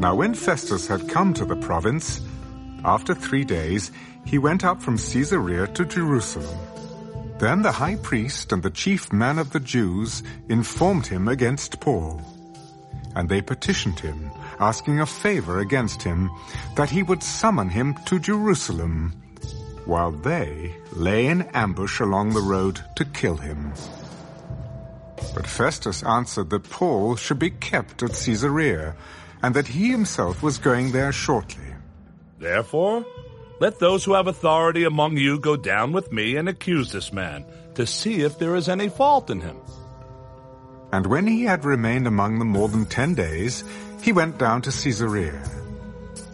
Now when Festus had come to the province, after three days, he went up from Caesarea to Jerusalem. Then the high priest and the chief man of the Jews informed him against Paul. And they petitioned him, asking a favor against him, that he would summon him to Jerusalem, while they lay in ambush along the road to kill him. But Festus answered that Paul should be kept at Caesarea, and that he himself was going there shortly. Therefore, let those who have authority among you go down with me and accuse this man, to see if there is any fault in him. And when he had remained among them more than ten days, he went down to Caesarea.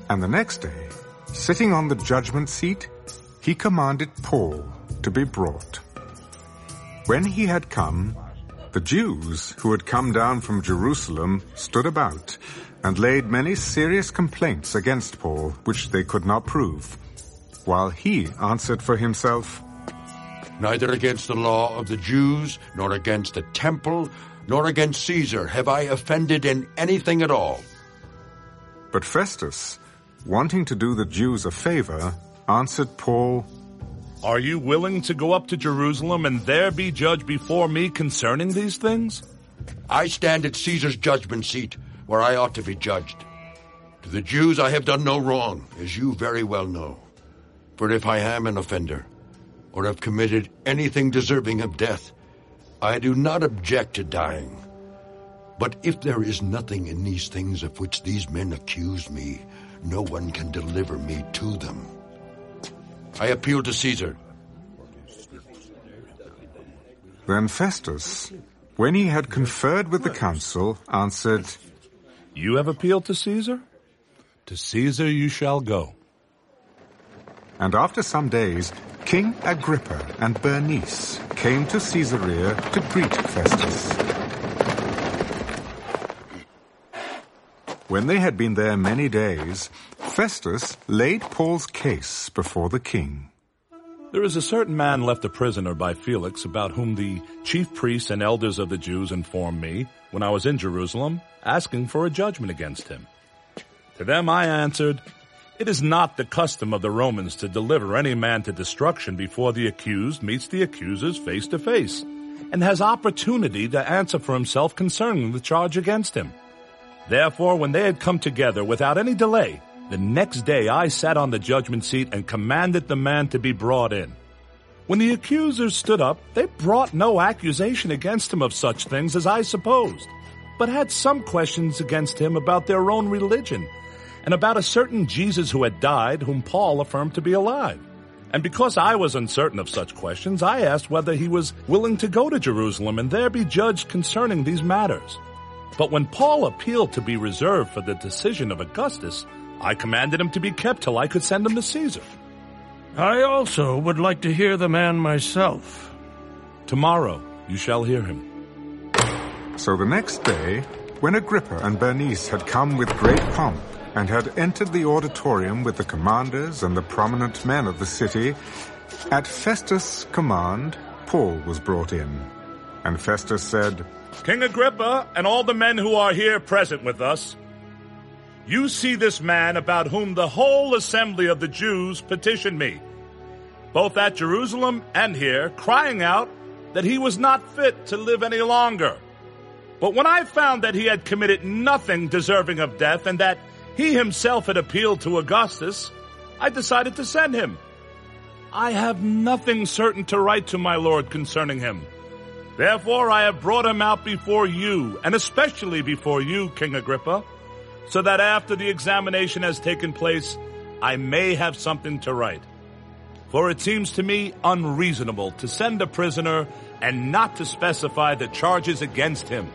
And the next day, sitting on the judgment seat, he commanded Paul to be brought. When he had come, the Jews who had come down from Jerusalem stood about and laid many serious complaints against Paul, which they could not prove, while he answered for himself, Neither against the law of the Jews, nor against the temple, nor against Caesar have I offended in anything at all. But Festus, wanting to do the Jews a favor, answered Paul, Are you willing to go up to Jerusalem and there be judged before me concerning these things? I stand at Caesar's judgment seat, where I ought to be judged. To the Jews I have done no wrong, as you very well know. For if I am an offender, or have committed anything deserving of death, I do not object to dying. But if there is nothing in these things of which these men accuse me, no one can deliver me to them. I appeal to Caesar. Then Festus, when he had conferred with the council, answered, You have appealed to Caesar? To Caesar you shall go. And after some days, King Agrippa and Bernice came to Caesarea to greet Festus. When they had been there many days, Festus laid Paul's case before the king. There is a certain man left a prisoner by Felix about whom the chief priests and elders of the Jews informed me when I was in Jerusalem, asking for a judgment against him. To them I answered, It is not the custom of the Romans to deliver any man to destruction before the accused meets the accusers face to face and has opportunity to answer for himself concerning the charge against him. Therefore, when they had come together without any delay, the next day I sat on the judgment seat and commanded the man to be brought in. When the accusers stood up, they brought no accusation against him of such things as I supposed, but had some questions against him about their own religion and about a certain Jesus who had died, whom Paul affirmed to be alive. And because I was uncertain of such questions, I asked whether he was willing to go to Jerusalem and there be judged concerning these matters. But when Paul appealed to be reserved for the decision of Augustus, I commanded him to be kept till I could send him to Caesar. I also would like to hear the man myself. Tomorrow you shall hear him. So the next day, when Agrippa and Bernice had come with great pomp and had entered the auditorium with the commanders and the prominent men of the city, at Festus' command, Paul was brought in. And Festus said, King Agrippa and all the men who are here present with us, you see this man about whom the whole assembly of the Jews petitioned me, both at Jerusalem and here, crying out that he was not fit to live any longer. But when I found that he had committed nothing deserving of death and that he himself had appealed to Augustus, I decided to send him. I have nothing certain to write to my lord concerning him. Therefore I have brought him out before you, and especially before you, King Agrippa, so that after the examination has taken place, I may have something to write. For it seems to me unreasonable to send a prisoner and not to specify the charges against him